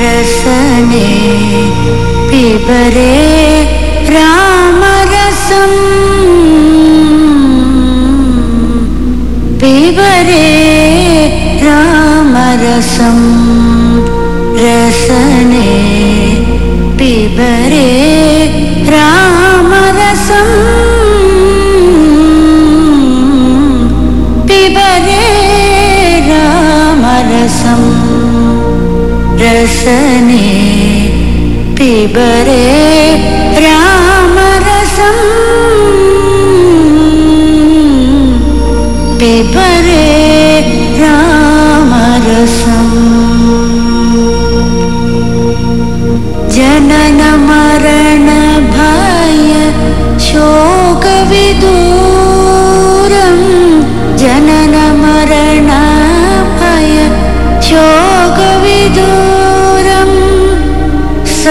रसने पिबरे रामरसम् पिबरे रामरस। रसने पिबरे रसने पिबरे रामरसम्। जनन मरण भय शोकविदूरम् जनन मरण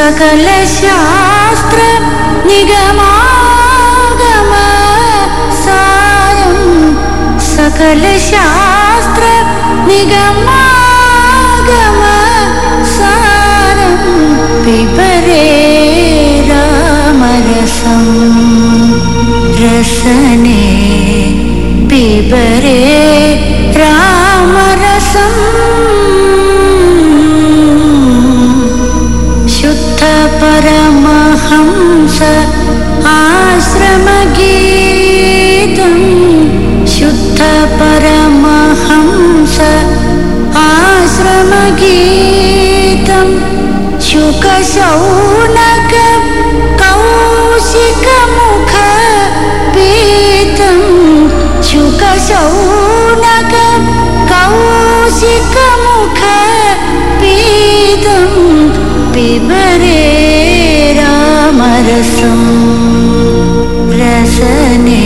सकलशास्त्र निगमागम सारम् सकलशास्त्र निगमागम सारं पिबरे रामरसं रसने पिबरे परमहंस आश्रमगीतं शुद्ध परमहंस आश्रमगीतं शुकशौनक कौशिकमुख पीतं शुकशौनक पिबरे रामरसं रसने